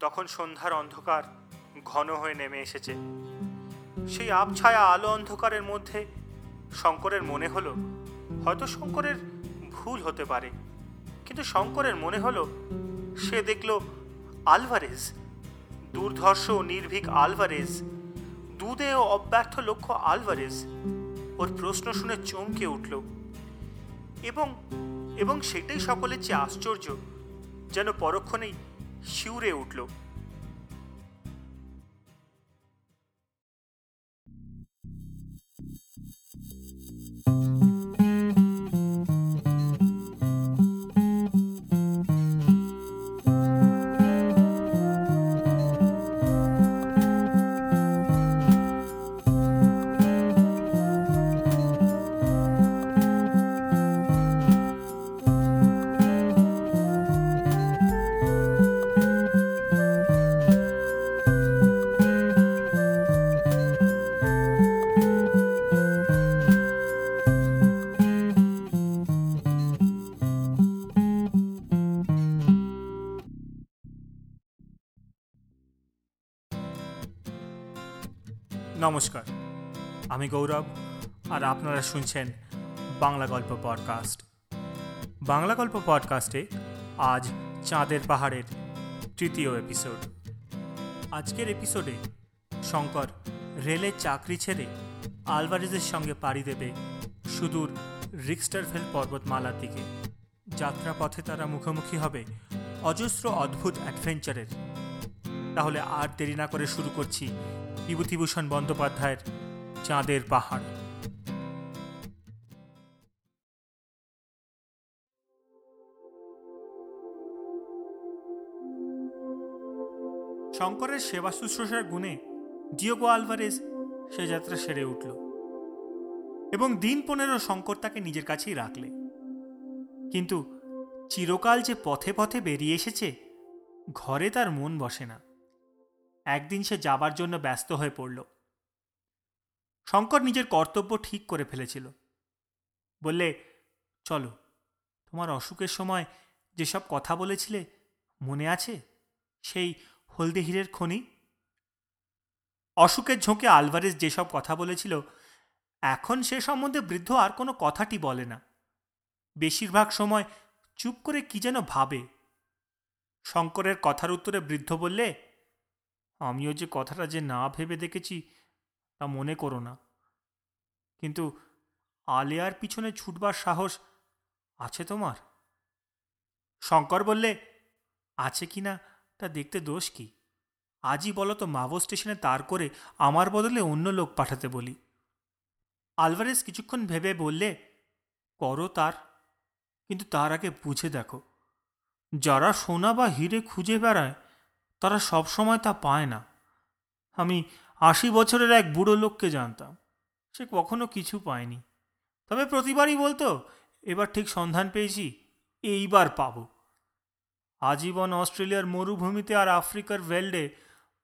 তখন সন্ধ্যার অন্ধকার ঘন হয়ে নেমে এসেছে। সেই আবছায়া আলো অন্ধকারের মধ্যে শঙ্করের মনে হলো, হয়তো শঙ্করের ভুল হতে পারে। কিন্তু শঙ্করের মনে হলো, সে দেখল আলভারেজ, দুর্ধর্ষ নির্ভীক আলভারেজ, দুধে ও অব্যর্থ লক্ষ্য আলভারেজ। ওর প্রশ্ন শুনে চমকে উঠল। এবং এবং সেটাই সকলের চেয়ে আশ্চর্য, যেন পরক্ষণেই শিউরে উঠল নমস্কার। আমি গৌরব আর আপনারা শুনছেন বাংলা গল্প পডকাস্ট। বাংলা গল্প পডকাস্টে আজ চাঁদের পাহাড়ের তৃতীয় এপিসোড। আজকের এপিসোডে শঙ্কর রেলের চাকরি ছেড়ে আলভারেজের সঙ্গে পাড়ি দেবে সুদূর রিক্সটারফেল পর্বতমালার দিকে। যাত্রাপথে তারা মুখোমুখি হবে অজস্র অদ্ভুত অ্যাডভেঞ্চারের। তাহলে আর দেরি না করে শুরু করছি বিভূতিভূষণ বন্দ্যোপাধ্যায়ের চাঁদের পাহাড়। শঙ্করের সেবা শুশ্রূষার গুণে ডিওগো আলভারেজ সে যাত্রা সেরে উঠল এবং দিন পনেরো শঙ্কর তাকে নিজের কাছেই রাখলে। কিন্তু চিরকাল যে পথে পথে বেরিয়ে এসেছে, ঘরে তার মন বসে না। একদিন সে যাবার জন্য ব্যস্ত হয়ে পড়ল। শঙ্কর নিজের কর্তব্য ঠিক করে ফেলেছিল। বললে, চলো, তোমার অসুখের সময় যেসব কথা বলেছিলে, মনে আছে? সেই হলদে হীরের খনি? অসুখের ঝোঁকে আলভারেজ যেসব কথা বলেছিল, এখন সে সম্বন্ধে বৃদ্ধ আর কোনো কথাটি বলে না। বেশিরভাগ সময় চুপ করে কি যেন ভাবে। শঙ্করের কথার উত্তরে বৃদ্ধ বললে আমিও যে কথাটা যে না ভেবে দেখেছি, তা মনে করো না। কিন্তু আলেয়ার পিছনে ছুটবার সাহস আছে তোমার? শঙ্কর বললে, আছে কি না? তা দেখতে দোষ কি? আজই বলো তো মাভো স্টেশনে তার করে আমার বদলে অন্য লোক পাঠাতে বলি। আলভারেজ কিছুক্ষণ ভেবে বললে, করো তার, কিন্তু তার আগে বুঝে দেখো। যারা সোনা বা হিরে খুঁজে বেড়ায় তারা সবসময় তা পায় না। আমি আশি বছরের এক বুড়ো লোককে জানতাম। সে কখনো কিছু পায়নি। তবে প্রতিবারই বলতো, এবার ঠিক সন্ধান পেয়েছি, এইবার পাব। আজীবন অস্ট্রেলিয়ার মরুভূমিতে আর আফ্রিকার ওয়েল্ডে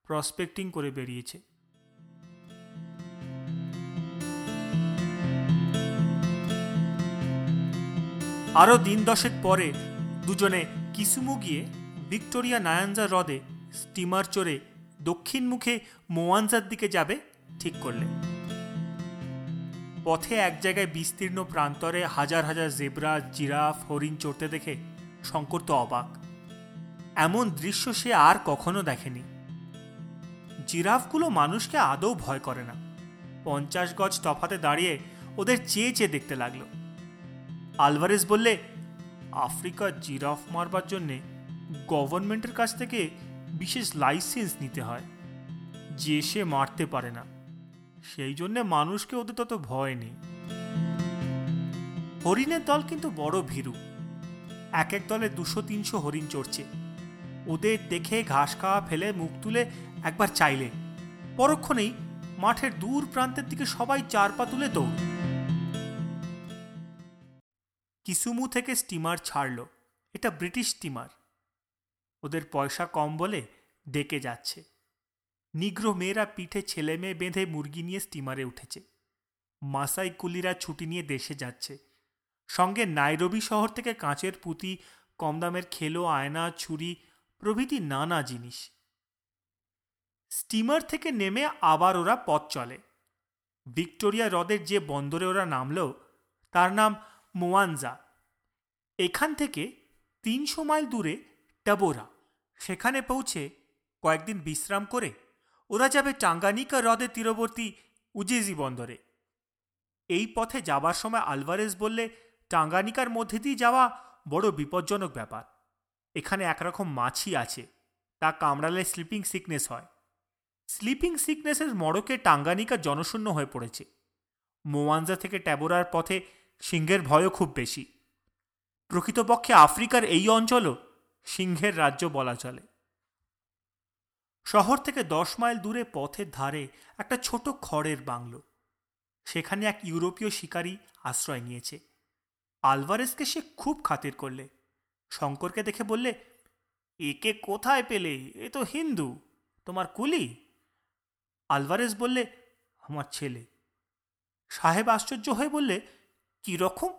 প্রসপেক্টিং করে বেরিয়েছে। আরও দিন দশেক পরে দুজনে কিসুমু গিয়ে ভিক্টোরিয়া নায়াঞ্জা হ্রদে স্টিমার চড়ে দক্ষিণ মুখে মোয়ানজার দিকে যাবে, ঠিক করলে। পথে এক জায়গায় বিস্তীর্ণ প্রান্তরে হাজার হাজার জেব্রা, জিরাফ, হরিণ চড়তে দেখে শঙ্কর তো অবাক। এমন দৃশ্য সে আর কখনো দেখেনি। জিরাফগুলো মানুষকে আদৌ ভয় করে না। পঞ্চাশ গজ তফাতে দাঁড়িয়ে ওদের চেয়ে চেয়ে দেখতে লাগল। আলভারেজ বললে আফ্রিকার জিরাফ মারবার জন্যে গভর্নমেন্টের কাছ থেকে বিশেষ লাইসেন্স নিতে হয়, যে সে মারতে পারে না। সেই জন্যে মানুষকে ওদের তত ভয় নেই। হরিণের দল কিন্তু বড় ভীরু। এক এক দলে দুশো, তিনশো হরিণ চড়ছে। ওদের দেখে ঘাস খাওয়া ফেলে মুখ তুলে একবার চাইলে। পরক্ষণেই মাঠের দূর প্রান্তের দিকে সবাই চার পা তুলে দৌড়। কিসুমু থেকে স্টিমার ছাড়ল। এটা ব্রিটিশ স্টিমার ওদের পয়সা কম বলে ডেকে যাচ্ছে। নিগ্র মেয়েরা পিঠে ছেলে মেয়ে বেঁধে মুরগি নিয়ে স্টিমারে উঠেছে। মাসাই কুলিরা ছুটি নিয়ে দেশে যাচ্ছে। সঙ্গে নাইরবি শহর থেকে কাঁচের পুঁতি, কম দামের খেলো, আয়না, ছুরি, প্রভৃতি নানা জিনিস। স্টিমার থেকে নেমে আবার ওরা পথ চলে। ভিক্টোরিয়া হ্রদের যে বন্দরে ওরা নামল, তার নাম মোয়ানজা। এখান থেকে তিনশো মাইল দূরে টাবোরা সেখানে পৌঁছে কয়েকদিন বিশ্রাম করে ওরা যাবে টাঙ্গানিকা হ্রদের তীরবর্তী উজেজি বন্দরে। এই পথে যাবার সময় আলভারেজ বললে, টাঙ্গানিকার মধ্যে দিয়ে যাওয়া বড় বিপজ্জনক ব্যাপার। এখানে একরকম মাছি আছে, তা কামড়ালে স্লিপিং সিকনেস হয়। স্লিপিং সিকনেসের মড়কে টাঙ্গানিকা জনশূন্য হয়ে পড়েছে। মোয়ানজা থেকে ট্যাবোরার পথে সিংহের ভয়ও খুব বেশি। প্রকৃতপক্ষে আফ্রিকার এই অঞ্চলও সিংহের রাজ্য বলা চলে। শহর থেকে দশ মাইল দূরে পথের ধারে একটা ছোট খড়ের বাংলো। সেখানে এক ইউরোপীয় শিকারী আশ্রয় নিয়েছে। আলভারেসকে সে খুব খাতির করলে। শঙ্করকে দেখে বললে, একে কোথায় পেলে? এ তো হিন্দু। তোমার কুলি? আলভারেস বললে, আমার ছেলে। সাহেব আশ্চর্য হয়ে বললে, কি রকম?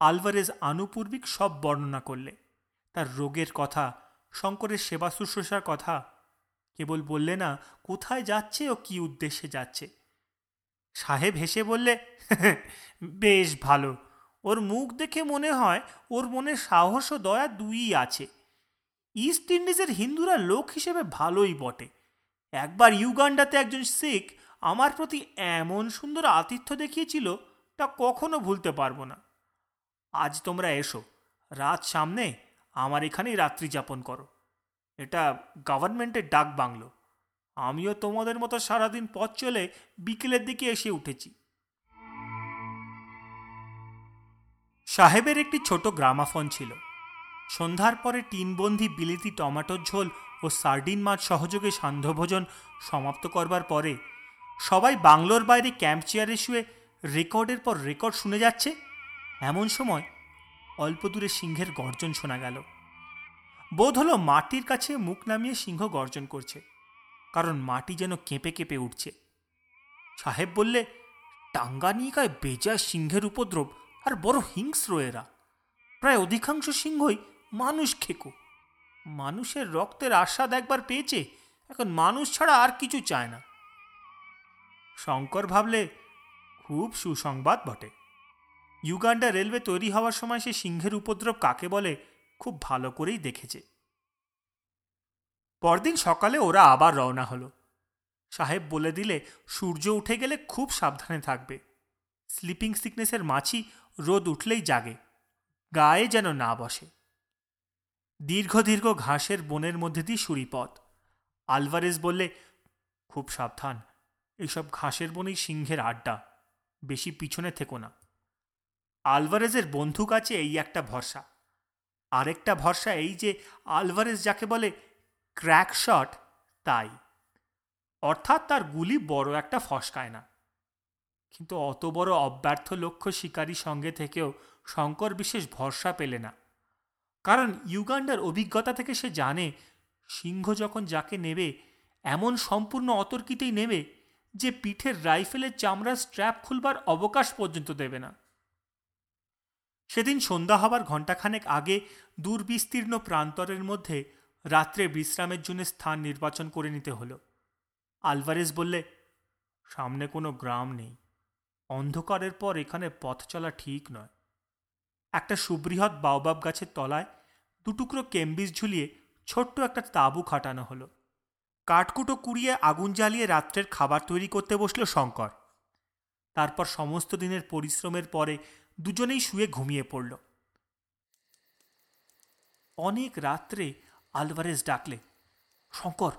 আলভারেজ আনুপূর্বিক সব বর্ণনা করলে। তার রোগের কথা, শঙ্করের সেবা শুশ্রূষার কথা। কেবল বললে না, কোথায় যাচ্ছে ও কি উদ্দেশ্যে যাচ্ছে? সাহেব হেসে বললে, বেশ ভালো। ওর মুখ দেখে মনে হয় ওর মনে সাহস ও দয়া দুই আছে। ইস্ট ইন্ডিজের হিন্দুরা লোক হিসেবে ভালোই বটে। একবার ইউগান্ডাতে একজন শিখ আমার প্রতি এমন সুন্দর আতিথ্য দেখিয়েছিল, তা কখনো ভুলতে পারব না। আজ তোমরা এসো। রাত সামনে আমার এখানেই রাত্রি যাপন করো। এটা গভর্নমেন্টের ডাক বাংলো। আমিও তোমাদের মতো সারাদিন পথ চলে বিকেলের দিকে এসে উঠেছি। সাহেবের একটি ছোট গ্রামাফোন ছিল। সন্ধ্যার পরে টিনবন্দি বিলিতি টমাটোর ঝোল ও সার্ডিন মাছ সহযোগে সান্ধ্যভোজন সমাপ্ত করবার পরে সবাই বাংলোর বাইরে ক্যাম্প চেয়ারে শুয়ে রেকর্ডের পর রেকর্ড শুনে যাচ্ছে। এমন সময় অল্প দূরে সিংহের গর্জন শোনা গেল। বোধ হলো মাটির কাছে মুখ নামিয়ে সিংহ গর্জন করছে, কারণ মাটি যেন কেঁপে কেঁপে উঠছে। সাহেব বললে, টাঙ্গানিকায় বেজা সিংহের উপদ্রব, আর বড় হিংস্র এরা। প্রায় অধিকাংশ সিংহই মানুষ খেকো। মানুষের রক্তের আস্বাদ একবার পেয়েছে, এখন মানুষ ছাড়া আর কিছু চায় না। শঙ্কর ভাবলে, খুব সুসংবাদ বটে। ইউগান্ডা রেলওয়ে তৈরি হওয়ার সময় সে সিংহের উপদ্রব কাকে বলে খুব ভালো করেই দেখেছে। পরদিন সকালে ওরা আবার রওনা হলো। সাহেব বলে দিলে, সূর্য উঠে গেলে খুব সাবধানে থাকবে। স্লিপিং সিকনেসের মাছি রোদ উঠলেই জাগে, গায়ে যেন না বসে। দীর্ঘ দীর্ঘ ঘাসের বনের মধ্যে দিয়ে সুরিপথ আলভারেজ বললে, খুব সাবধান এইসব ঘাসের বনেই সিংহের আড্ডা, বেশি পিছনে থেকো না। আলভারেজের বন্ধুক আছে এই একটা ভরসা। আরেকটা ভরসা এই যে আলভারেজ যাকে বলে ক্র্যাক শট, তাই। অর্থাৎ তার গুলি বড় একটা ফসকায় না। কিন্তু অত বড় অব্যর্থ লক্ষ্য শিকারী সঙ্গে থেকেও শঙ্কর বিশেষ ভরসা পেলে না। কারণ ইউগান্ডার অভিজ্ঞতা থেকে সে জানে, সিংহ যখন যাকে নেবে, এমন সম্পূর্ণ অতর্কিতেই নেবে যে পিঠের রাইফেলের চামড়ার স্ট্র্যাপ খুলবার অবকাশ পর্যন্ত দেবে না। সেদিন সন্ধ্যা হবার ঘণ্টাখানেক আগে দূরবিস্তীর্ণ প্রান্তরের মধ্যে রাত্রে বিশ্রামের জন্য স্থান নির্বাচন করে নিতে হলো। আলভারেজ বললে, সামনে কোনো গ্রাম নেই। অন্ধকারের পর এখানে পথ চলা ঠিক নয়। একটা সুবৃহৎ বাওবাব গাছের তলায় দুটুকরো কেম্বিস ঝুলিয়ে ছোট্ট একটা তাঁবু খাটানো হলো। কাঠকুটো কুড়িয়ে আগুন জ্বালিয়ে রাত্রের খাবার তৈরি করতে বসল শঙ্কর। তারপর সমস্ত দিনের পরিশ্রমের পরে দুজনেই শুয়ে ঘুমিয়ে পড়ল। অনেক রাত্রে আলভারেজ ডাকলে, শঙ্কর,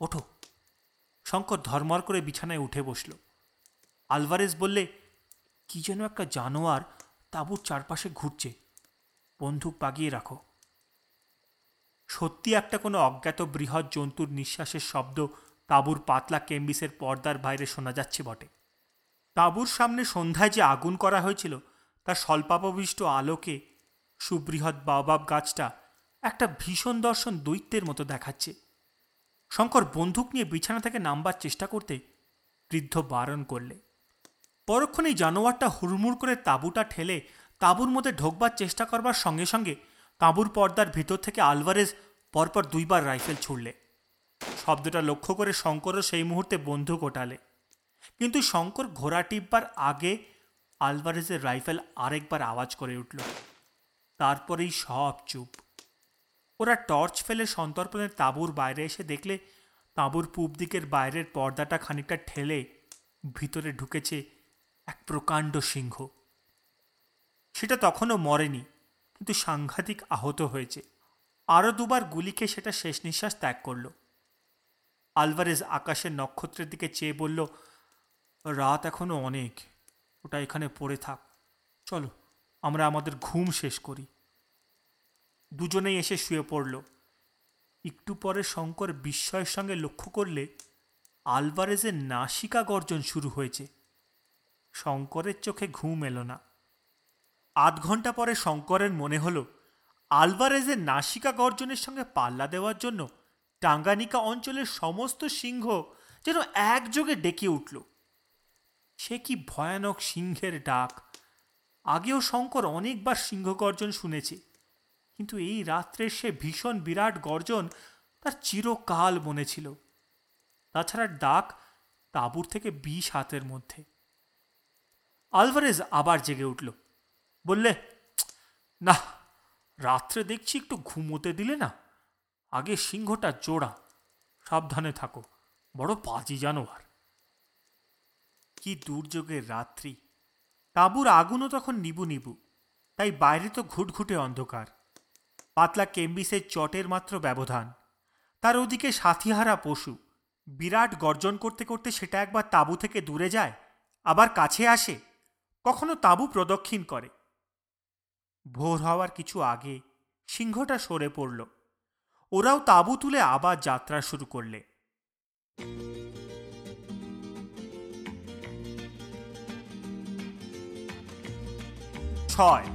ওঠো। শঙ্কর ধর্মর করে বিছানায় উঠে বসল। আলভারেজ বললে, কি যেন একটা জানোয়ার তাঁবুর চারপাশে ঘুরছে। বন্দুক বাগিয়ে রাখো। সত্যি একটা কোনো অজ্ঞাত বৃহৎ জন্তুর নিঃশ্বাসের শব্দ তাঁবুর পাতলা কেম্বিসের পর্দার বাইরে শোনা যাচ্ছে বটে। তাঁবুর সামনে সন্ধ্যায় যে আগুন করা হয়েছিল তার স্বল্পাপবিষ্ট আলোকে সুবৃহৎ বাবাব গাছটা একটা ভীষণ দর্শন দৈত্যের মতো দেখাচ্ছে। শঙ্কর বন্দুক নিয়ে বিছানা থেকে নামবার চেষ্টা করতে বৃদ্ধ বারণ করলে। পরক্ষণেই জানোয়ারটা হুড়মুড় করে তাঁবুটা ঠেলে তাঁবুর মধ্যে ঢোকবার চেষ্টা করবার সঙ্গে সঙ্গে তাঁবুর পর্দার ভিতর থেকে আলভারেজ পরপর দুইবার রাইফেল ছুড়লে। শব্দটা লক্ষ্য করে শঙ্করও সেই মুহূর্তে বন্ধু কোটালে কিন্তু শঙ্কর ঘোড়া টিপবার আগে আলভারেজের রাইফেল আরেকবার আওয়াজ করে উঠল। তারপরেই সব চুপ। ওরা টর্চ ফেলে সন্তর্পণের তাঁবুর বাইরে এসে দেখলে তাঁবুর পূব দিকের বাইরের পর্দাটা খানিকটা ঠেলে ভিতরে ঢুকেছে এক প্রকাণ্ড সিংহ। সেটা তখনও মরেনি, কিন্তু সাংঘাতিক আহত হয়েছে। আরও দুবার গুলি খেয়ে সেটা শেষ নিঃশ্বাস ত্যাগ করল। আলভারেজ আকাশের নক্ষত্রের দিকে চেয়ে বলল, রাত এখনও অনেক। ওটা এখানে পড়ে থাক। চলো, আমরা আমাদের ঘুম শেষ করি। দুজনেই এসে শুয়ে পড়ল। একটু পরে শঙ্কর বিস্ময়ের সঙ্গে লক্ষ্য করলে আলভারেজের নাসিকা গর্জন শুরু হয়েছে। শঙ্করের চোখে ঘুম এলো না। আধ ঘণ্টা পরে শঙ্করের মনে হলো, আলভারেজের নাসিকা গর্জনের সঙ্গে পাল্লা দেওয়ার জন্য টাঙ্গানিকা অঞ্চলের সমস্ত সিংহ যেন একযোগে ডেকে উঠল। সে কি ভয়ানক সিংহের ডাক? আগেও শঙ্কর অনেকবার সিংহ গর্জন শুনেছে, কিন্তু এই রাত্রে সে ভীষণ বিরাট গর্জন তার চিরকাল মনে ছিল। তাছাড়া ডাক তাঁবুর থেকে বিশ হাতের মধ্যে। আলভারেজ আবার জেগে উঠল, বললে, না, রাত্রে দেখছি একটু ঘুমোতে দিলে না, আগে সিংহটা জোড়া, সাবধানে থাকো, বড় পাজি জানোয়ার। কি দুর্যোগের রাত্রি। তাঁবুর আগুনও তখন নিবু নিবু, তাই বাইরে তো ঘুটঘুটে অন্ধকার। পাতলা কেম্বিসের চটের মাত্র ব্যবধান। তার ওদিকে সাথীহারা পশু, বিরাট গর্জন করতে করতে সেটা একবার তাঁবু থেকে দূরে যায়, আবার কাছে আসে, কখনো তাঁবু প্রদক্ষিণ করে। ভোর হওয়ার কিছু আগে সিংহটা সরে পড়ল। ওরাও তাঁবু তুলে আবার যাত্রা শুরু করলে। ছয়।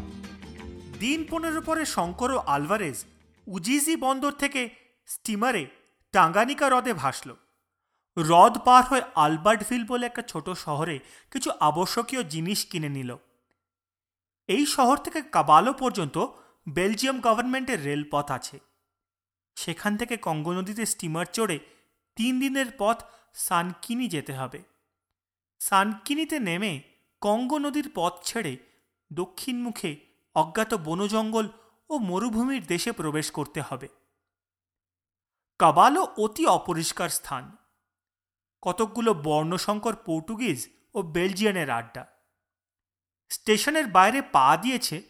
দিন পনেরো পরে শঙ্কর ও আলভারেজ উজিজি বন্দর থেকে স্টিমারে টাঙ্গানিকা হ্রদে ভাসল। হ্রদ পার হয়ে আলবার্টভিল বলে একটা ছোট শহরে কিছু আবশ্যকীয় জিনিস কিনে নিল। এই শহর থেকে কাবালো পর্যন্ত বেলজিয়াম গভর্নমেন্টের রেলপথ আছে। সেখান থেকে কঙ্গো নদীতে স্টিমার চড়ে তিন দিনের পথ সানকিনি যেতে হবে। সানকিনিতে নেমে কঙ্গো নদীর পথ ছেড়ে দক্ষিণ মুখে অজ্ঞাত বনজঙ্গল ও মরুভূমির দেশে প্রবেশ করতে হবে। কাবালো অতি অপরিষ্কার স্থান। কতকগুলো বর্ণশঙ্কর পর্তুগিজ ও বেলজিয়ানের আড্ডা। স্টেশনের বাইরে পা দিয়েছে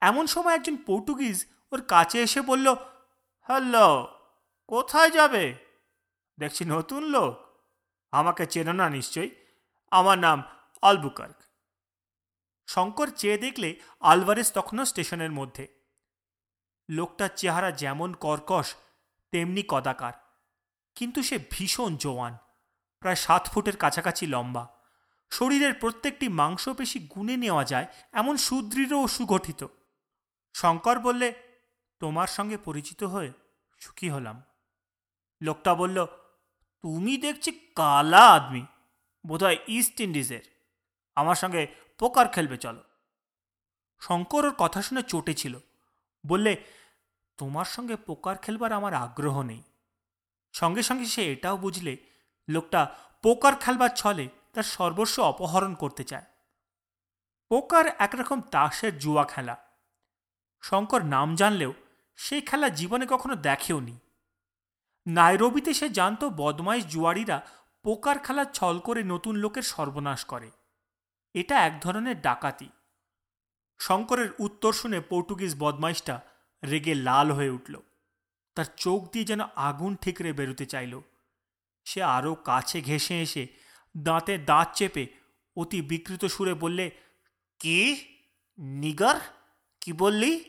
এমন সময় একজন পর্তুগিজ ওর কাছে এসে বলল, হ্যালো, কোথায় যাবে? দেখছি নতুন লোক। আমাকে চেনো না নিশ্চয়ই। আমার নাম আলবুকার্ক। শঙ্কর চেয়ে দেখলে আলভারেস তখনও স্টেশনের মধ্যে। লোকটার চেহারা যেমন কর্কশ, তেমনি কদাকার। কিন্তু সে ভীষণ জোয়ান, প্রায় সাত ফুটের কাছাকাছি লম্বা। শরীরের প্রত্যেকটি মাংসপেশি গুনে নেওয়া যায় এমন সুদৃঢ় ও সুগঠিত। শঙ্কর বললে, তোমার সঙ্গে পরিচিত হয়ে সুখী হলাম। লোকটা বলল, তুমি দেখছি কালা আদমি, বোধহয় ইস্ট ইন্ডিজের। আমার সঙ্গে পোকার খেলবে, চলো। শঙ্কর ওর কথা শুনে চটে ছিল। বললে, তোমার সঙ্গে পোকার খেলবার আমার আগ্রহ নেই। সঙ্গে সঙ্গে সে এটাও বুঝলে, লোকটা পোকার খেলবার ছলে তার সর্বস্ব অপহরণ করতে চায়। পোকার একরকম তাসের জুয়া খেলা। শঙ্কর নাম জানলেও সেই খেলা জীবনে কখনো দেখেও নি। নাইরবিতে সে জানত বদমাইশ জুয়ারিরা পোকার খেলা ছল করে নতুন লোকের সর্বনাশ করে। এটা এক ধরনের ডাকাতি। শঙ্করের উত্তর শুনে পর্তুগিজ বদমাইশটা রেগে লাল হয়ে উঠল। তার চোখ দিয়ে যেন আগুন ঠিকরে বেরোতে চাইল। সে আরও কাছে ঘেঁষে এসে দাঁতে দাঁত চেপে অতি বিকৃত সুরে বললে, কি? নিগার? কি বললি?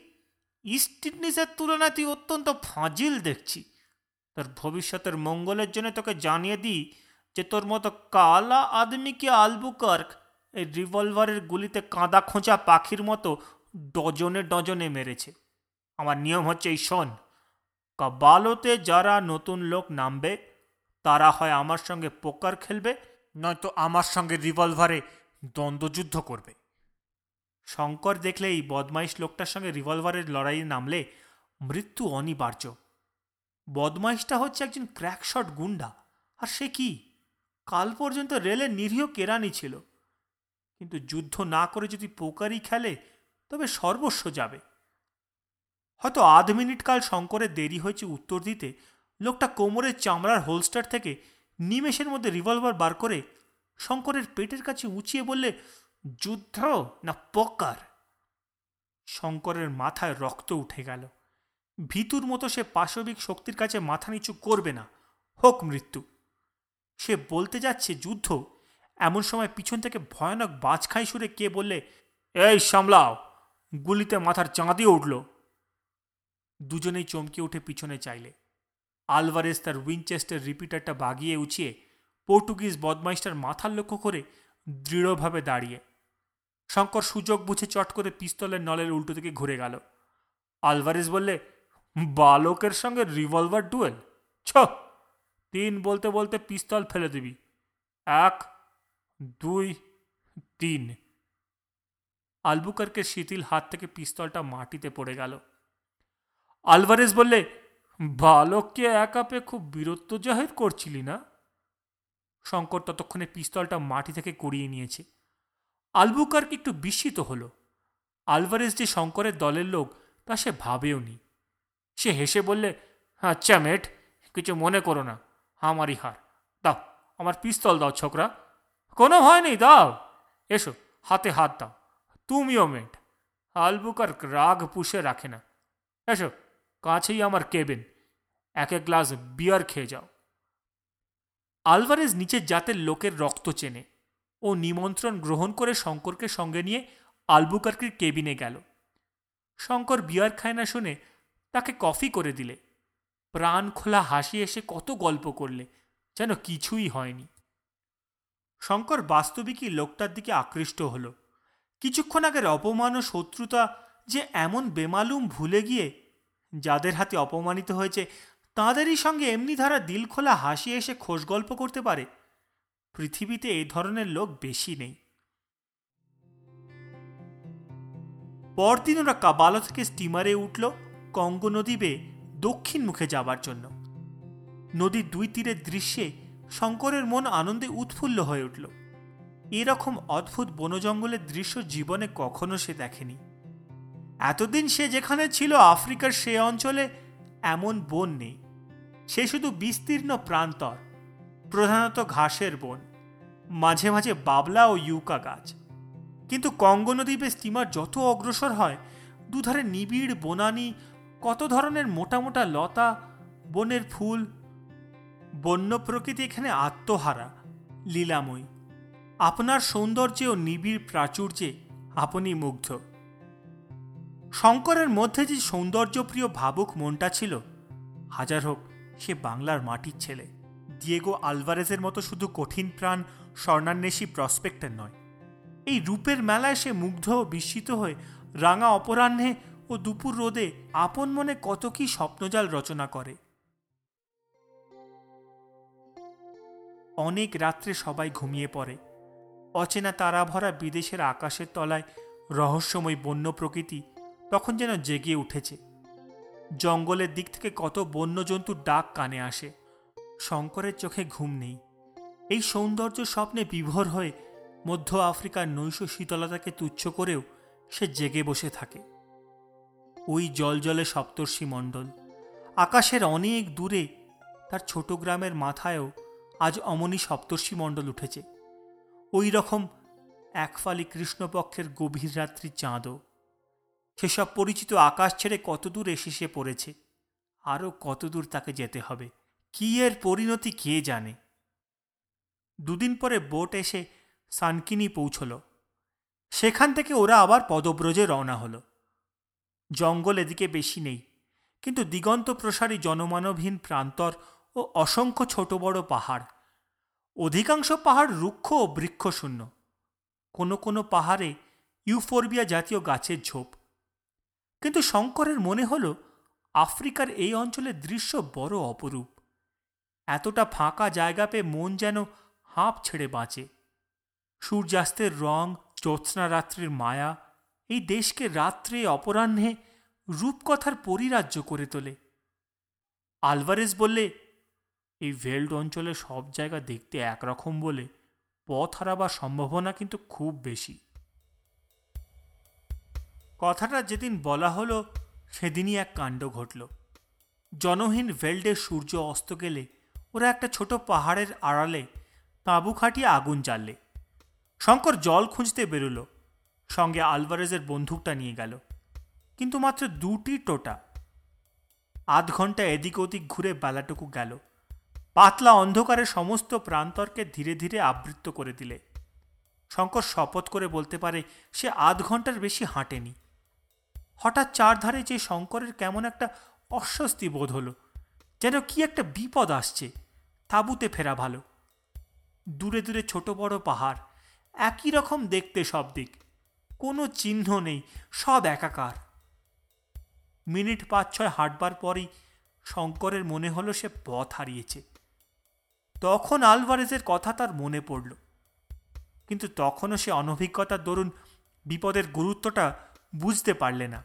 ইস্ট ইন্ডিজের তুলনায় তুই অত্যন্ত ফাজিল দেখছি। তোর ভবিষ্যতের মঙ্গলের জন্য তোকে জানিয়ে দিই যে তোর মতো কালা আদমিকে আলবুকার্ক রিভলভারের গুলিতে কাঁদা খোঁচা পাখির মতো ডজনে ডজনে মেরেছে। আমার নিয়ম হচ্ছে এই শোন, কাবালোতে যারা নতুন লোক নামবে, তারা হয় আমার সঙ্গে পোকার খেলবে, নয়তো আমার সঙ্গে রিভলভারে দ্বন্দ্বযুদ্ধ করবে। শঙ্কর দেখলে এই বদমাইশ লোকটার সঙ্গে রিভলভারের লড়াইয়ে নামলে মৃত্যু অনিবার্য। বদমাইশটা হচ্ছে একজন ক্র্যাকশট গুন্ডা, আর সে কি? কাল পর্যন্ত রেলের নিরীহ কেরানি ছিল। কিন্তু যুদ্ধ না করে যদি পোকারই খেলে, তবে সর্বস্ব যাবে। হয়তো আধ মিনিট কাল শঙ্করের দেরি হয়েছে উত্তর দিতে, লোকটা কোমরের চামড়ার হোলস্টার থেকে নিমেষের মধ্যে রিভলভার বার করে শঙ্করের পেটের কাছে উঁচিয়ে বললে, যুদ্ধ না পকার? শঙ্করের মাথায় রক্ত উঠে গেল। ভিতুর মতো সে পাশবিক শক্তির কাছে মাথা নিচু করবে না। হোক মৃত্যু। সে বলতে যাচ্ছে, যুদ্ধ এমন সময় পিছন থেকে ভয়ানক বাজখাই সুরে কে বললে, এই সামলাও। গুলিতে মাথার চাঁদিয়ে উঠল। দুজনেই চমকে উঠে পিছনে চাইলে। আলভারেজ তার উইনচেস্টার রিপিটারটা বাগিয়ে উঠিয়ে পর্তুগিজ বদমাইশটার মাথার লক্ষ্য করে দৃঢ়ভাবে দাঁড়িয়ে। শঙ্কর সুযোগ বুঝে চট করে পিস্তলের নলের উল্টো দিকে ঘুরে গেল। আলভারেজ বললে, বালকের সঙ্গে রিভলভার ডুয়েল? ছ! তিন বলতে বলতে পিস্তল ফেলে দিবি। এক দুই, তিন। আলবুকারকে শিথিল হাত থেকে পিস্তলটা মাটিতে পড়ে গেল। আলভারেজ বললে, বালককে একাপে খুব বীরত্ব জাহির করছিলি না? শঙ্কর ততক্ষণে পিস্তলটা মাটি থেকে করিয়ে নিয়েছে। আলবুকার্ক একটু বিস্মিত হল। আলভারেজ যে শঙ্করের দলের লোক, তা সে ভাবেও নি। সে হেসে বললে আচ্ছা মেট, কিছু মনে করো না, আমারই হার। দাও, আমার পিস্তল দাও, ছোকরা। কোনো ভয় নেই, দাও। এসো, হাতে হাত দাও। তুমিও মেট। আলবুকার রাগ পুষে রাখে না। এসো, কাছেই আমার কেবেন। এক এক গ্লাস বিয়ার খেয়ে যাও। আলভারেজ নিচের জাতের লোকের রক্ত চেনে। ও নিমন্ত্রণ গ্রহণ করে শঙ্করকে সঙ্গে নিয়ে আলবুকার্কির কেবিনে গেল। শঙ্কর বিয়ার খায় না শুনে তাকে কফি করে দিলে। প্রাণ খোলা হাসি এসে কত গল্প করলে, যেন কিছুই হয়নি। শঙ্কর বাস্তবিকই লোকটার দিকে আকৃষ্ট হল। কিছুক্ষণ আগের অপমান ও শত্রুতা যে এমন বেমালুম ভুলে গিয়ে যাদের হাতে অপমানিত হয়েছে, তাঁদেরই সঙ্গে এমনি ধারা দিল খোলা হাসি এসে খোশ গল্প করতে পারে। পৃথিবীতে এই ধরনের লোক বেশি নেই। পরদিন ওরা কাবালো থেকে স্টিমারে উঠল কঙ্গ নদী বেয়ে দক্ষিণ মুখে যাবার জন্য। নদীর দুই তীরের দৃশ্যে শঙ্করের মন আনন্দে উৎফুল্ল হয়ে উঠল। এরকম অদ্ভুত বনজঙ্গলের দৃশ্য জীবনে কখনো সে দেখেনি। এতদিন সে যেখানে ছিল, আফ্রিকার সে অঞ্চলে এমন বন নেই। সে শুধু বিস্তীর্ণ প্রান্তর, প্রধানত ঘাসের বন, মাঝে মাঝে বাবলা ও ইউকা গাছ। কিন্তু কঙ্গনদ্বীপে স্টিমার যত অগ্রসর হয়, দুধারে নিবিড় বনানি, কত ধরনের মোটা মোটা লতা, বনের ফুল বন্য প্রকৃতি এখানে আত্মহারা, লীলাময়ী। আপনার সৌন্দর্যে ও নিবিড় প্রাচুর্যে আপনি মুগ্ধ। শঙ্করের মধ্যে যে সৌন্দর্যপ্রিয় ভাবুক মনটা ছিল, হাজার হোক, সে বাংলার মাটির ছেলে। দিয়েগো আলভারেজের মতো শুধু কঠিন প্রাণ স্বর্ণান্বেষী প্রসপেক্টের নয়। এই রূপের মেলায় সে মুগ্ধ ও বিস্মিত হয়ে রাঙা অপরাহ্নে ও দুপুর রোদে আপন মনে কত কি স্বপ্নজাল রচনা করে। অনেক রাত্রে সবাই ঘুমিয়ে পড়ে। অচেনা তারা ভরা বিদেশের আকাশের তলায় রহস্যময় বন্য প্রকৃতি তখন যেন জেগে উঠেছে। জঙ্গলের দিক থেকে কত বন্য বন্যজন্তুর ডাক কানে আসে। শঙ্করের চোখে ঘুম নেই। এই সৌন্দর্য স্বপ্নে বিভোর হয়ে মধ্য আফ্রিকার নৈশ শীতলতাকে তুচ্ছ করেও সে জেগে বসে থাকে। ওই জলজলে সপ্তর্ষি মণ্ডল। আকাশের অনেক দূরে তার ছোট গ্রামের মাথায়ও আজ অমনি সপ্তর্ষি মণ্ডল উঠেছে। ওই রকম একফালি কৃষ্ণপক্ষের গভীর রাত্রি চাঁদও। সেসব পরিচিত আকাশ ছেড়ে কতদূর এসে সে পড়েছে? আরও কতদূর তাকে যেতে হবে? কি এর পরিণতি কে জানে? দুদিন পরে বোট এসে সানকিনি পৌঁছল। সেখান থেকে ওরা আবার পদব্রজে রওনা হলো। জঙ্গল এদিকে বেশি নেই, কিন্তু দিগন্ত প্রসারী জনমানবহীন প্রান্তর ও অসংখ্য ছোট বড় পাহাড়। অধিকাংশ পাহাড় রুক্ষ ও বৃক্ষশূন্য। কোনো কোনো পাহাড়ে ইউফোরবিয়া জাতীয় গাছের ঝোপ। কিন্তু শঙ্করের মনে হল, আফ্রিকার এই অঞ্চলের দৃশ্য বড় অপরূপ। এতটা ফাঁকা জায়গা পেয়ে মন যেন হাঁপ ছেড়ে বাঁচে। সূর্যাস্তের রং, জ্যোৎস্না রাত্রির মায়া, এই দেশকে রাত্রে অপরাহ্নে রূপকথার পরিরাজ্য করে তোলে। আলভারেজ বললে এই ভেল্ড অঞ্চলে সব জায়গা দেখতে একরকম বলে পথ হারাবার সম্ভাবনা কিন্তু খুব বেশি। কথাটা যেদিন বলা হলো, সেদিনই এক কাণ্ড ঘটল। জনহীন ভেল্ডে সূর্য অস্ত গেলে ওরা একটা ছোট পাহাড়ের আড়ালে তাঁবু খাটিয়ে আগুন জ্বাললে। শঙ্কর জল খুঁজতে বেরোলো, সঙ্গে আলভারেজের বন্দুকটা নিয়ে গেল, কিন্তু মাত্র দুটি টোটা। আধ ঘণ্টা এদিক ওদিক ঘুরে বেলাটুকু গেল। পাতলা অন্ধকারে সমস্ত প্রান্তরকে ধীরে ধীরে আবৃত্ত করে দিলে। শঙ্কর শপথ করে বলতে পারে, সে আধ ঘণ্টার বেশি হাঁটেনি। হঠাৎ চারধারে যে শঙ্করের কেমন একটা অস্বস্তি বোধ হলো, যেন কি একটা বিপদ আসছে, তাঁবুতে ফেরা ভালো। দূরে দূরে ছোট বড় পাহাড়, একই রকম দেখতে সব দিক, কোনো চিহ্ন নেই, সব একাকার। মিনিট পাঁচ ছয় হাঁটবার পরই শঙ্করের মনে হলো সে পথ হারিয়েছে। তখন আলভারেজের কথা তার মনে পড়ল। কিন্তু তখনও সে অনভিজ্ঞতার দরুন বিপদের গুরুত্বটা বুঝতে পারলে না।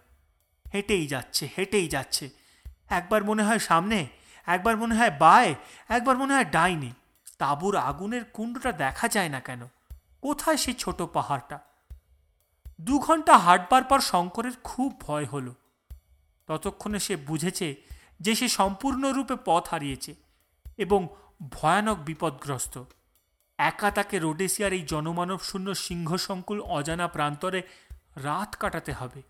হেঁটেই যাচ্ছে হেঁটেই যাচ্ছে। একবার মনে হয় সামনে, একবার মনে হয় বায়ে, একবার মনে হয় ডাইনে। তাঁবুর আগুনের কুণ্ডটা দেখা যায় না কেন? কোথায় সেই ছোট পাহাড়টা? দু ঘণ্টা হাঁটবার পর শঙ্করের খুব ভয় হলো। ততক্ষণে সে বুঝেছে যে সে সম্পূর্ণরূপে পথ হারিয়েছে এবং ভয়ানক বিপদগ্রস্ত। একা তাকে রোডেসিয়ার এই জনমানব শূন্য সিংহসংকুল অজানা প্রান্তরে রাত কাটাতে হবে।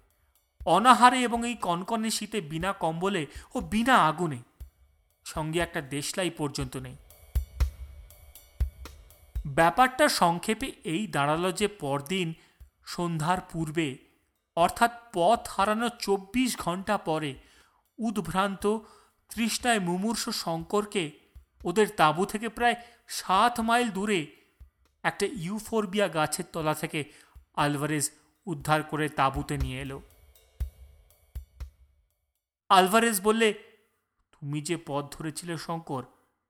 অনাহারে এবং এই কনকনে শীতে বিনা কম্বলে ও বিনা আগুনে। সঙ্গে একটা দেশলাই পর্যন্ত নেই। ব্যাপারটা সংক্ষেপে এই দাঁড়াল যে পরদিন সন্ধ্যার পূর্বে, অর্থাৎ পথ হারানো চব্বিশ ঘণ্টা পরে, উদ্ভ্রান্ত তৃষ্ণায় মুমূর্ষ শঙ্করকে ওদের তাঁবু থেকে প্রায় সাত মাইল দূরে একটা ইউফোরবিয়া গাছের তলা থেকে আলভারেজ উদ্ধার করে তাঁবুতে নিয়ে এলো। আলভারেজ বললে, তুমি যে পথ ধরেছিলে শঙ্কর,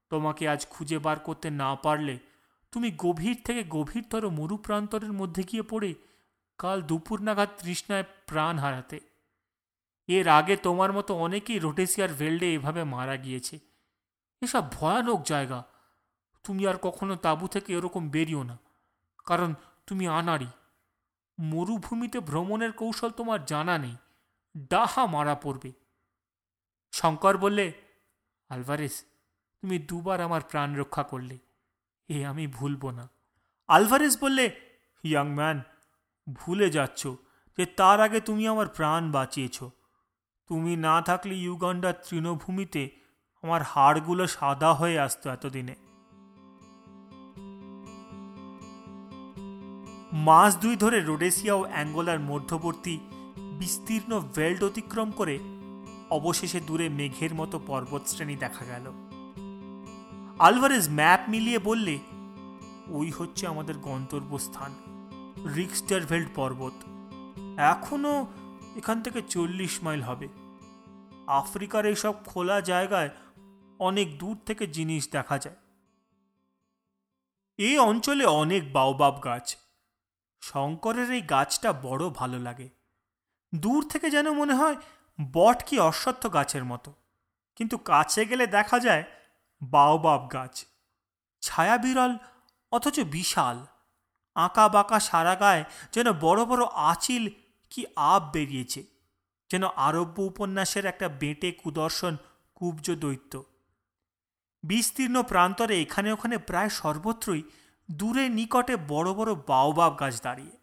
তোমাকে আজ খুঁজে বার করতে না পারলে, তুমি গভীর থেকে গভীরতর মরুপ্রান্তরের মধ্যে গিয়ে পড়ে কাল দুপুর নাগাদ তৃষ্ণায় প্রাণ হারাতে। এর আগে তোমার মতো অনেকেই রোটেসিয়ার ভেল্ডে এভাবে মারা গিয়েছে। এসব ভয়ানক জায়গা। তুমি আর কখনো তাঁবু থেকে এরকম বেরিও না, কারণ তুমি আনারি মরুভূমিতে ভ্রমণের কৌশল তোমার জানা নেই, ডাহা মারা পড়বে। শঙ্কর বললে, আলভারেস, তুমি দুবার আমার প্রাণ রক্ষা করলে, এ আমি ভুলব না। আলভারেস বললে, ইয়াং ম্যান, ভুলে যাচ্ছ যে তার আগে তুমি আমার প্রাণ বাঁচিয়েছ। তুমি না থাকলে ইউগান্ডার তৃণভূমিতে আমার হাড়গুলো সাদা হয়ে আসতো এতদিনে। মাস দুই ধরে রোডেসিয়া ও অ্যাঙ্গোলার মধ্যবর্তী বিস্তীর্ণ ভেল্ড অতিক্রম করে অবশেষে দূরে মেঘের মতো পর্বতশ্রেণী দেখা গেল। আলভারেজ ম্যাপ মিলিয়ে বললে, ওই হচ্ছে আমাদের গন্তব্যস্থান রিক্সটারভেল্ড পর্বত। এখনও এখান থেকে চল্লিশ মাইল হবে। আফ্রিকার এইসব খোলা জায়গায় অনেক দূর থেকে জিনিস দেখা যায়। এই অঞ্চলে অনেক বাওবাব গাছ। শঙ্করের এই গাছটা বড় ভালো লাগে। দূর থেকে যেন মনে হয় বট কি অশ্বত্থ গাছের মতো। কিন্তু কাছে গেলে দেখা যায় বাওবাব গাছ। ছায়া বিরল, অথচ বিশাল। আঁকা বাঁকা সারা গায়ে যেন বড় বড় আচিল কি আব বেরিয়েছে। যেন আরব্য উপন্যাসের একটা বেঁটে কুদর্শন কুব্জ দৈত্য বিস্তীর্ণ প্রান্তরে এখানে ওখানে প্রায় সর্বত্রই দূরে নিকটে বড় বড় বাওবাব গাছ দাঁড়িয়ে।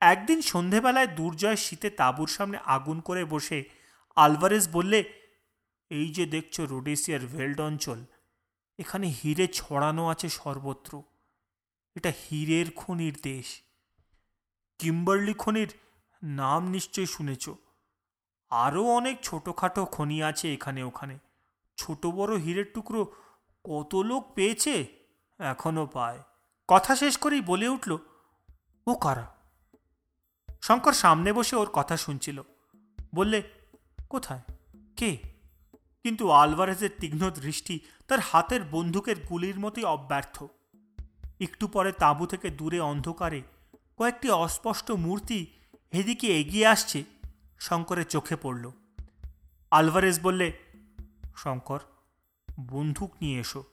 একদিন সন্ধেবেলায় দুর্জয় শীতে তাঁবুর সামনে আগুন করে বসে আলভারেজ বললে, এই যে দেখছ রোডেসিয়ার ভেল্ড অঞ্চল, এখানে হিরে ছড়ানো আছে সর্বত্র। এটা হীরের খনির দেশ। কিম্বার্লি খনির নাম নিশ্চয় শুনেছ। আরও অনেক ছোটোখাটো খনি আছে এখানে ওখানে। ছোট বড় হীরের টুকরো কত লোক পেয়েছে? এখনও পায়। কথা শেষ করেই বলে উঠল, ও কারা? শঙ্কর সামনে বসে ওর কথা শুনছিল। বললে, কোথায়? কে? কিন্তু আলভারেজের তীক্ষ্ণ দৃষ্টি তার হাতের বন্দুকের গুলির মতোই অব্যর্থ। একটু পরে তাঁবু থেকে দূরে অন্ধকারে কয়েকটি অস্পষ্ট মূর্তি এদিকে এগিয়ে আসছে। শঙ্করের চোখে পড়ল। আলভারেজ বললে শঙ্কর, বন্দুক নিয়ে এসো,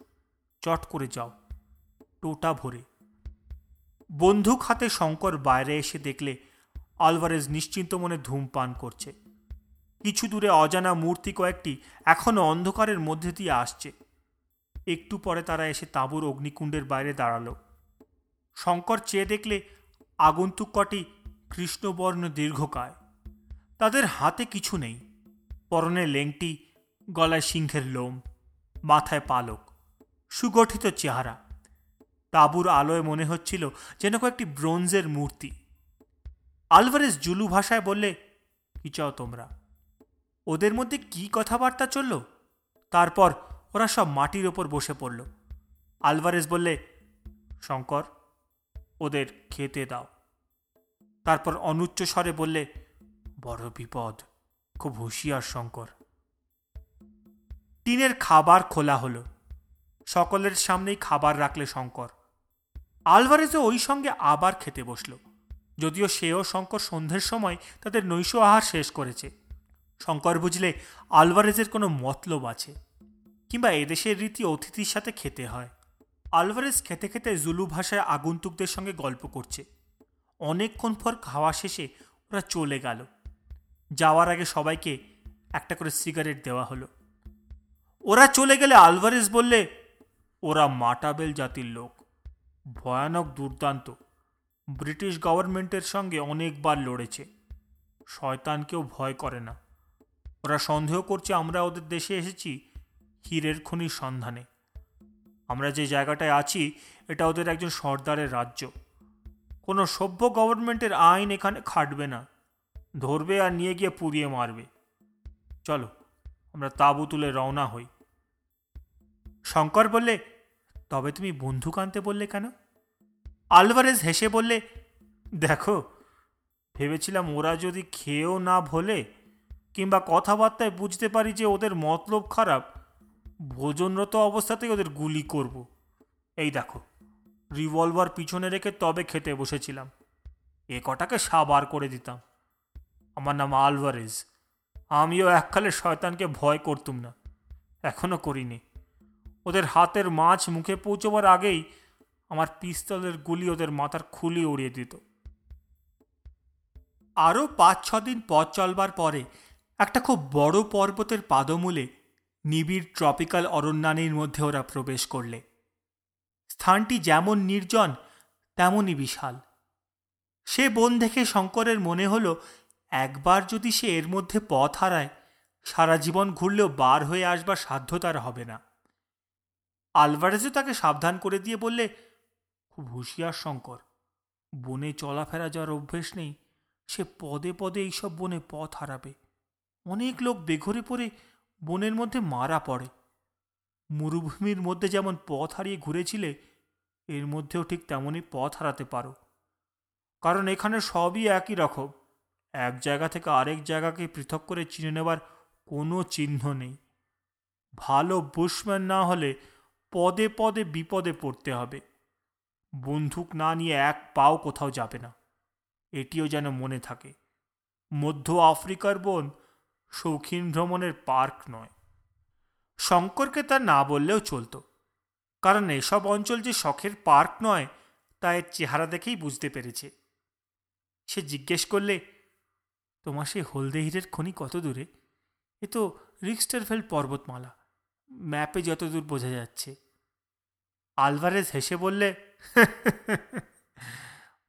চট করে যাও, টোটা ভরে। বন্দুক হাতে শঙ্কর বাইরে এসে দেখলে আলভারেজ নিশ্চিন্ত মনে ধূমপান করছে। কিছু দূরে অজানা মূর্তি কয়েকটি এখনও অন্ধকারের মধ্যে দিয়ে আসছে। একটু পরে তারা এসে তাঁবুর অগ্নিকুণ্ডের বাইরে দাঁড়াল। শঙ্কর চেয়ে দেখলে আগন্তুক কটি কৃষ্ণবর্ণ দীর্ঘকায়। তাদের হাতে কিছু নেই। পরনে লেংটি গলায় সিংহের লোম, মাথায় পালক, সুগঠিত চেহারা। তাঁবুর আলোয় মনে হচ্ছিল যেন কয়েকটি ব্রোঞ্জের মূর্তি। আলভারেজ জুলু ভাষায় বললে, কি চাও তোমরা? ওদের মধ্যে কি কথাবার্তা চলল? তারপর ওরা সব মাটির ওপর বসে পড়ল। আলভারেজ বললে, শঙ্কর, ওদের খেতে দাও। তারপর অনুচ্চ স্বরে বললে, বড় বিপদ, খুব হুঁশিয়ার শঙ্কর। টিনের খাবার খোলা হলো। সকলের সামনেই খাবার রাখলে শঙ্কর। আলভারেজও ওই সঙ্গে আবার খেতে বসল। যদিও সেও শঙ্কর সন্ধ্যের সময় তাদের নৈশ আহার শেষ করেছে। শঙ্কর বুঝলে আলভারেজের কোনো মতলব আছে, কিংবা এদেশের রীতি অতিথির সাথে খেতে হয়। আলভারেজ খেতে খেতে জুলু ভাষায় আগন্তুকদের সঙ্গে গল্প করছে। অনেকক্ষণ পর খাওয়া শেষে ওরা চলে গেল। যাওয়ার আগে সবাইকে একটা করে সিগারেট দেওয়া হলো। ওরা চলে গেলে আলভারেজ বললে, ওরা মাটাবেল জাতির লোক। ভয়ানক দুর্দান্ত। ব্রিটিশ গভর্নমেন্টের সঙ্গে অনেকবার লড়েছে। শয়তানকেও ভয় করে না। ওরা সন্দেহ করছে আমরা ওদের দেশে এসেছি হীরের খনির সন্ধানে। আমরা যে জায়গাটায় আছি, এটা ওদের একজন সর্দারের রাজ্য। কোনো সভ্য গভর্নমেন্টের আইন এখানে খাটবে না। ধরবে আর নিয়ে গিয়ে পুড়িয়ে মারবে। চলো আমরা তাঁবু তুলে রওনা হই। শঙ্কর বললে, তবে তুমি বন্দুক আনতে বললে কেন? আলভারেজ হেসে বললে, দেখো, ভেবেছিলাম ওরা যদি খেয়েও না ভোলে কিংবা কথাবার্তায় বুঝতে পারি যে ওদের মতলব খারাপ, ভোজনরত অবস্থাতেই ওদের গুলি করব। এই দেখো, রিভলভার পিছনে রেখে তবে খেতে বসেছিলাম। এ কটাকে সাবার করে দিতাম। আমার নাম আলভারেজ। আমিও এককালে শয়তানকে ভয় করতুম না। এখনও করিনি। ওদের হাতের মাছ মুখে পৌঁছবার আগেই আমার পিস্তলের গুলি ওদের মাথার খুলি উড়িয়ে দিত। আরও পাঁচ ছ দিন পথ চলবার পরে একটা খুব বড় পর্বতের পাদমূলে নিবিড় ট্রপিক্যাল অরণ্যানীর মধ্যে ওরা প্রবেশ করলে। স্থানটি যেমন নির্জন, তেমনই বিশাল। সে বন দেখে শঙ্করের মনে হলো একবার যদি সে এর মধ্যে পথ হারায়, সারা জীবন ঘুরলেও বার হয়ে আসবার সাধ্য তার হবে না। আলভারেজও তাকে সাবধান করে দিয়ে বললে, খুব হুঁশিয়ার শঙ্কর, বনে চলাফেরা যার অভ্যেস নেই, সে পদে পদে এইসব বনে পথ হারাবে। অনেক লোক বেঘরে পড়ে বনের মধ্যে মারা পড়ে। মরুভূমির মধ্যে যেমন পথ হারিয়ে ঘুরেছিলে, এর মধ্যেও ঠিক তেমনই পথ হারাতে পারো। কারণ এখানে সবই একই রকম। এক জায়গা থেকে আরেক জায়গাকে পৃথক করে চিনে নেবার কোনো চিহ্ন নেই। ভালো বুশম্যান না হলে পদে পদে বিপদে পড়তে হবে। বন্দুক না নিয়ে এক পাও কোথাও যাবে না। এটিও যেন মনে থাকে। মধ্য আফ্রিকার বন শৌখিন ভ্রমণের পার্ক নয়। শঙ্করকে তা না বললেও চলতো। কারণ এসব অঞ্চল যে শখের পার্ক নয়, তা এর চেহারা দেখেই বুঝতে পেরেছে। সে জিজ্ঞেস করলে তোমার সেই হলদে হিরের খনি কত দূরে? এ তো রিক্সটারফেল পর্বতমালা। ম্যাপে যতদূর বোঝা যাচ্ছে। আলভারেজ হেসে বললে,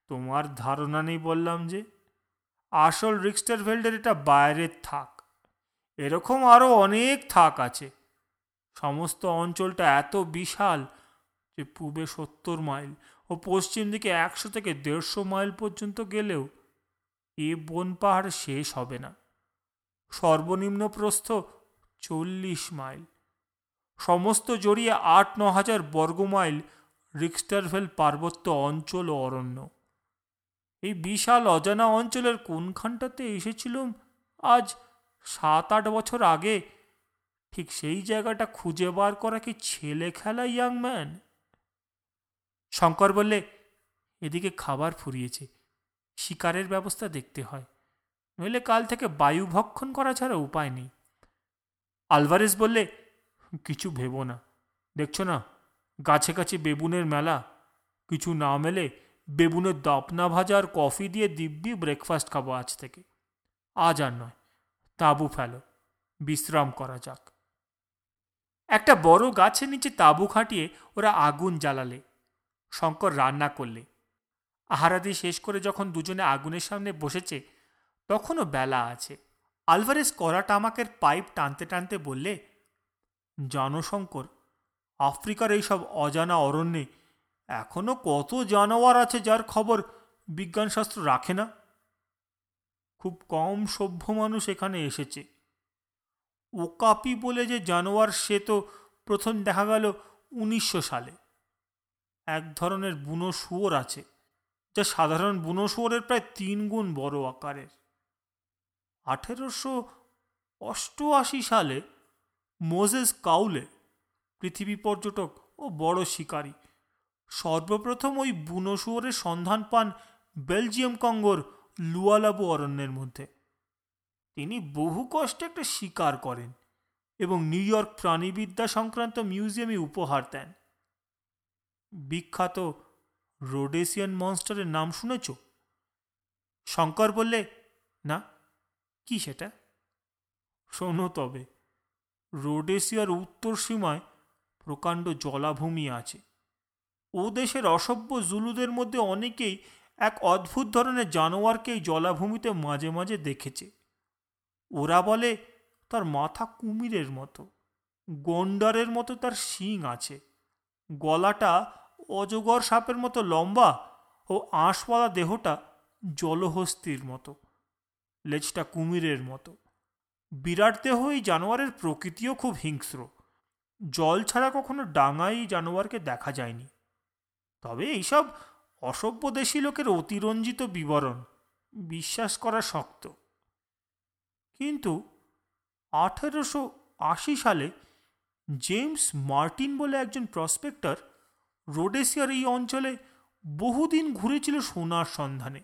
তোমার ধারণা নেই বললাম যে, আসল রিক্সটারফেল্ডের এটা বাইরের থাক। এরকম আরও অনেক থাক আছে। সমস্ত অঞ্চলটা এত বিশাল যে, পূবে সত্তর মাইল ও পশ্চিম দিকে একশো থেকে দেড়শো মাইল পর্যন্ত গেলেও এ বন পাহাড় শেষ হবে না। সর্বনিম্ন প্রস্থ চল্লিশ মাইল। সমস্ত জড়িয়ে আট ন হাজার বর্গমাইল রিক্সটারভেল পার্বত্য অঞ্চল ও অরণ্য। এই বিশাল অজানা অঞ্চলের কোনখানটাতে এসেছিলাম? আজ সাত আট বছর আগে। ঠিক সেই জায়গাটা খুঁজে বার করা কি ছেলে খেলা, ইয়াং ম্যান? শঙ্কর বললে, এদিকে খাবার ফুরিয়েছে। শিকারের ব্যবস্থা দেখতে হয়। নইলে কাল থেকে বায়ু ভক্ষণ করা ছাড়া উপায় নেই। আলভারেজ বললে, কিছু ভেবো না। দেখছ না, গাছে গাছে বেবুনের মেলা। কিছু না মেলে বেবুনের দাপনা ভাজা আর কফি দিয়ে দিব্যি ব্রেকফাস্ট খাব আজ থেকে। আজ আর নয়, তাঁবু ফেলো, বিশ্রাম করা যাক। একটা বড় গাছের নিচে তাঁবু খাটিয়ে ওরা আগুন জ্বালালে। শঙ্কর রান্না করলে। আহারাদি শেষ করে যখন দুজনে আগুনের সামনে বসেছে, তখনও বেলা আছে। আলভারেস করা টামাকের পাইপ টানতে টানতে বললে জানো শঙ্কর আফ্রিকার এইসব অজানা অরণ্যে এখনও কত জানোয়ার আছে যার খবর বিজ্ঞানশাস্ত্র রাখে না? খুব কম সভ্য মানুষ এখানে এসেছে। ওকাপি বলে যে জানোয়ার, সে তো প্রথম দেখা গেল উনিশশো সালে। এক ধরনের বুনো শুয়োর আছে। যা সাধারণ বুনো শুয়োরের প্রায় তিন গুণ বড় আকারের। আঠেরোশো অষ্টআশি সালে মোজেস কাউলে পৃথিবী পর্যটক ও বড় শিকারী। সর্বপ্রথম ওই বুনো শুয়োরের সন্ধান পান বেলজিয়াম কঙ্গোর লুয়ালাবু অরণ্যের মধ্যে। তিনি বহু কষ্টে একটা শিকার করেন এবং নিউ ইয়র্ক প্রাণীবিদ্যা সংক্রান্ত মিউজিয়ামে উপহার দেন। বিখ্যাত রোডেসিয়ান মনস্টারের নাম শুনেছ? শঙ্কর বললে, না, কি সেটা? শোনো তবে, রোডেশিয়ার উত্তর সীমায় প্রকাণ্ড জলাভূমি আছে। ও দেশের অসভ্য জুলুদের মধ্যে অনেকেই এক অদ্ভুত ধরনের জানোয়ারকে এই জলাভূমিতে মাঝে মাঝে দেখেছে। ওরা বলে, তার মাথা কুমিরের মতো, গন্ডারের মতো তার শিং আছে। গলাটা অজগর সাপের মতো লম্বা ও আঁশওয়ালা দেহটা জলহস্তির মতো, লেজটা কুমিরের মতো। বিরাট দেহ এই জানোয়ারের প্রকৃতিও খুব হিংস্র। জল ছাড়া কখনো ডাঙাই জানোয়ারকে দেখা যায়নি। তবে এইসব অসভ্য দেশি লোকের অতিরঞ্জিত বিবরণ বিশ্বাস করা শক্ত। কিন্তু আঠেরোশো আশি সালে জেমস মার্টিন বলে একজন প্রসপেক্টর রোডেসিয়ার এই অঞ্চলে বহুদিন ঘুরেছিল সোনার সন্ধানে।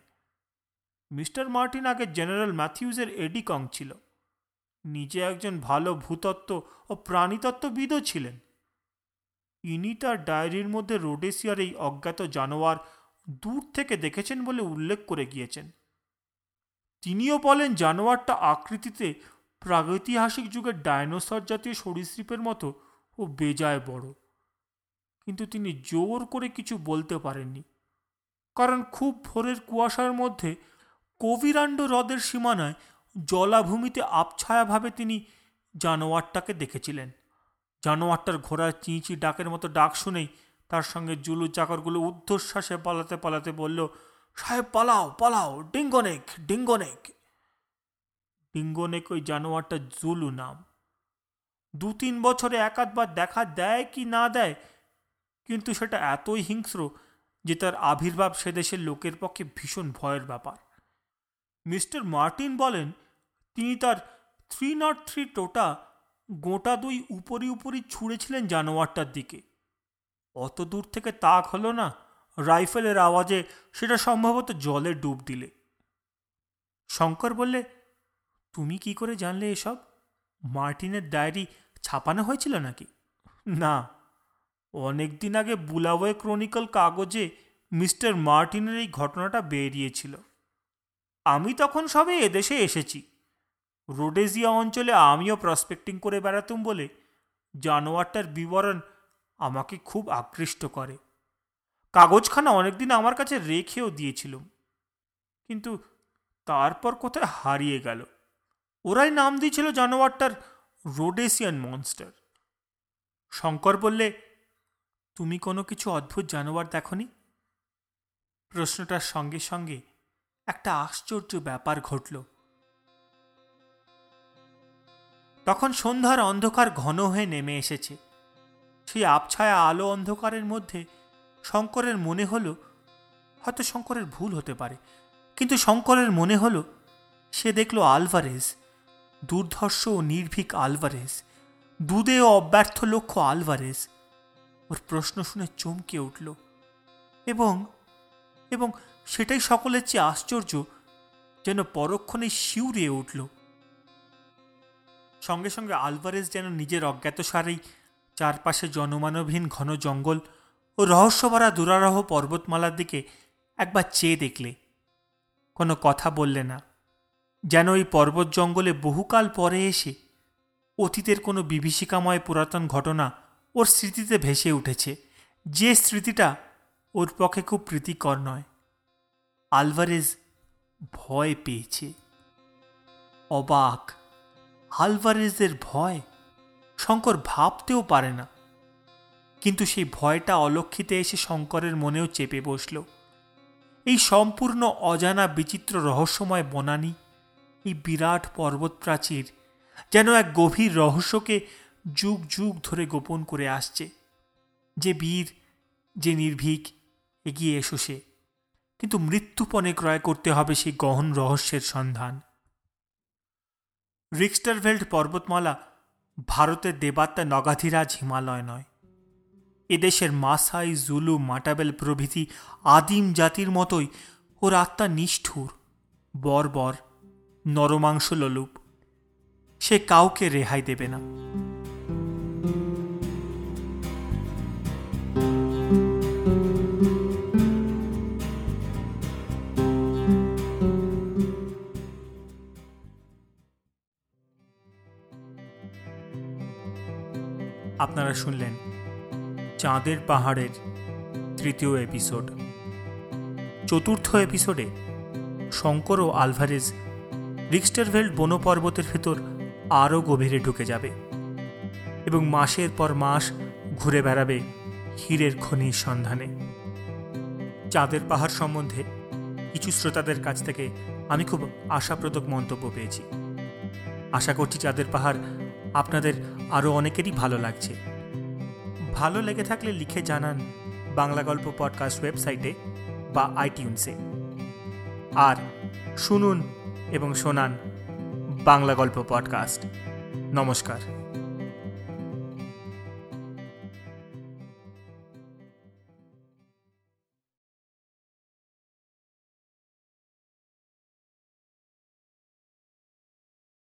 মিস্টার মার্টিন আগে জেনারেল ম্যাথিউজের এডিকং ছিল। নিজে একজন ভালো ভূতত্ত্ব ও প্রাণীতত্ত্ববিদও ছিলেন। ইনি তার ডায়েরির মধ্যে রোডেশিয়ার এই অজ্ঞাত জানোয়ার দূর থেকে দেখেছেন বলে উল্লেখ করে গিয়েছেন। তিনিও বলেন, জানোয়ারটা আকৃতিতে প্রাগৈতিহাসিক যুগের ডায়নোসর জাতীয় সরীসৃপের মতো ও বেজায় বড়। কিন্তু তিনি জোর করে কিছু বলতে পারেননি। কারণ খুব ভোরের কুয়াশার মধ্যে কবিরাণ্ড হ্রদের সীমানায় জলাভূমিতে আবছায়াভাবে তিনি জানোয়ারটাকে দেখেছিলেন। জানোয়ারটার ঘোড়ার চিঁচি ডাকের মতো ডাক শুনেই তার সঙ্গে জুলু চাকরগুলো ঊর্ধ্বশ্বাসে পালাতে পালাতে বলল, সাহেব, পালাও পালাও, ডিঙ্গনেক ডিঙ্গনেক। ডিঙ্গনেক ওই জানোয়ারটা জুলু নাম। দু তিন বছরে একাধবার দেখা দেয় কি না দেয় কিন্তু সেটা এতই হিংস্র যে তার আবির্ভাব সে দেশের লোকের পক্ষে ভীষণ ভয়ের ব্যাপার। মিস্টার মার্টিন বলেন, তিনি তার থ্রি নট থ্রি টোটা গোটা দুই উপরি উপরি ছুঁড়েছিলেন জানোয়ারটার দিকে। অত দূর থেকে তাক হলো না, রাইফেলের আওয়াজে সেটা সম্ভবত জলে ডুব দিলে। শঙ্কর বললে, তুমি কি করে জানলে এসব? মার্টিনের ডায়েরি ছাপানো হয়েছিল নাকি? না। অনেক দিন আগে বুলাওয়ে ক্রনিকল কাগজে মিস্টার মার্টিনের এই ঘটনাটা বেরিয়েছিল। আমি তখন সবে এদেশে এসেছি। রোডেজিয়া অঞ্চলে আমিও প্রসপেক্টিং করে বেড়াতুম বলে জানোয়ারটার বিবরণ আমাকে খুব আকৃষ্ট করে। কাগজখানা অনেকদিন আমার কাছে রেখেও দিয়েছিলুম। কিন্তু তারপর কোথায় হারিয়ে গেল? ওরাই নাম দিয়েছিল জানোয়ারটার রোডেসিয়ান মনস্টার। শঙ্কর বললে তুমি কোনো কিছু অদ্ভুত জানোয়ার দেখনি? প্রশ্নটার সঙ্গে সঙ্গে একটা আশ্চর্য ব্যাপার ঘটল। তখন সন্ধ্যার অন্ধকার ঘন হয়ে নেমে এসেছে। সেই আবছায়া আলো অন্ধকারের মধ্যে শঙ্করের মনে হলো, হয়তো শঙ্করের ভুল হতে পারে, কিন্তু শঙ্করের মনে হলো, সে দেখল আলভারেজ, দুর্ধর্ষ ও নির্ভীক আলভারেজ, দুধে ও অব্যর্থ লক্ষ্য আলভারেজ। ওর প্রশ্ন শুনে চমকে উঠল। এবং এবং সেটাই সকলের চেয়ে আশ্চর্য যেন পরক্ষণে শিউরে উঠল। সঙ্গে সঙ্গে আলভারেজ যেন নিজের অজ্ঞাতসারেই চারপাশে জনমানবহীন ঘন জঙ্গল ও রহস্যভরা দুরারোহ পর্বতমালার দিকে একবার চেয়ে দেখলে। কোনো কথা বললে না। যেন ওই পর্বত জঙ্গলে বহুকাল পরে এসে অতীতের কোনো বিভীষিকাময় পুরাতন ঘটনা ওর স্মৃতিতে ভেসে উঠেছে। যে স্মৃতিটা ওর পক্ষে খুব প্রীতিকর নয়। আলভারেজ ভয় পেয়েছে। অবাক। আলভারেজের ভয় শঙ্কর ভাবতেও পারে না। কিন্তু সেই ভয়টা অলক্ষিতে এসে শঙ্করের মনেও চেপে বসল। এই সম্পূর্ণ অজানা বিচিত্র রহস্যময় বনানী, এই বিরাট পর্বত প্রাচীর যেন এক গভীর রহস্যকে যুগ যুগ ধরে গোপন করে আসছে। যে বীর, যে নির্ভীক, এগিয়ে এসো সে। কিন্তু মৃত্যুপণে ক্রয় করতে হবে সেই গহন রহস্যের সন্ধান। রিক্সটারভেল্ড পর্বতমালা ভারতের দেবাত্মা নগাধিরাজ হিমালয় নয়। এদেশের মাসাই, জুলু, মাটাবেল প্রভৃতি আদিম জাতির মতোই ওর আত্মা নিষ্ঠুর, বর্বর, নরমাংস লোলুপ। সে কাউকে রেহাই দেবে না। আপনারা শুনলেন চাঁদের পাহাড়ের তৃতীয় এপিসোড। চতুর্থ এপিসোডে শঙ্কর ও আলভারেজ রিক্সটারভেল্ড বনপর্বতের ভেতর আরও গভীরে ঢুকে যাবে এবং মাসের পর মাস ঘুরে বেড়াবে হীরের খনির সন্ধানে। চাঁদের পাহাড় সম্বন্ধে কিছু শ্রোতাদের কাছ থেকে আমি খুব আশাপ্রদক মন্তব্য পেয়েছি। আশা করছি চাঁদের পাহাড় আপনাদের আরও অনেকেরই ভালো লাগছে। ভালো লেগে থাকলে লিখে জানান বাংলা গল্প পডকাস্ট ওয়েবসাইটে বা আইটিউন্সে। আর শুনুন এবং শোনান বাংলা গল্প পডকাস্ট। নমস্কার।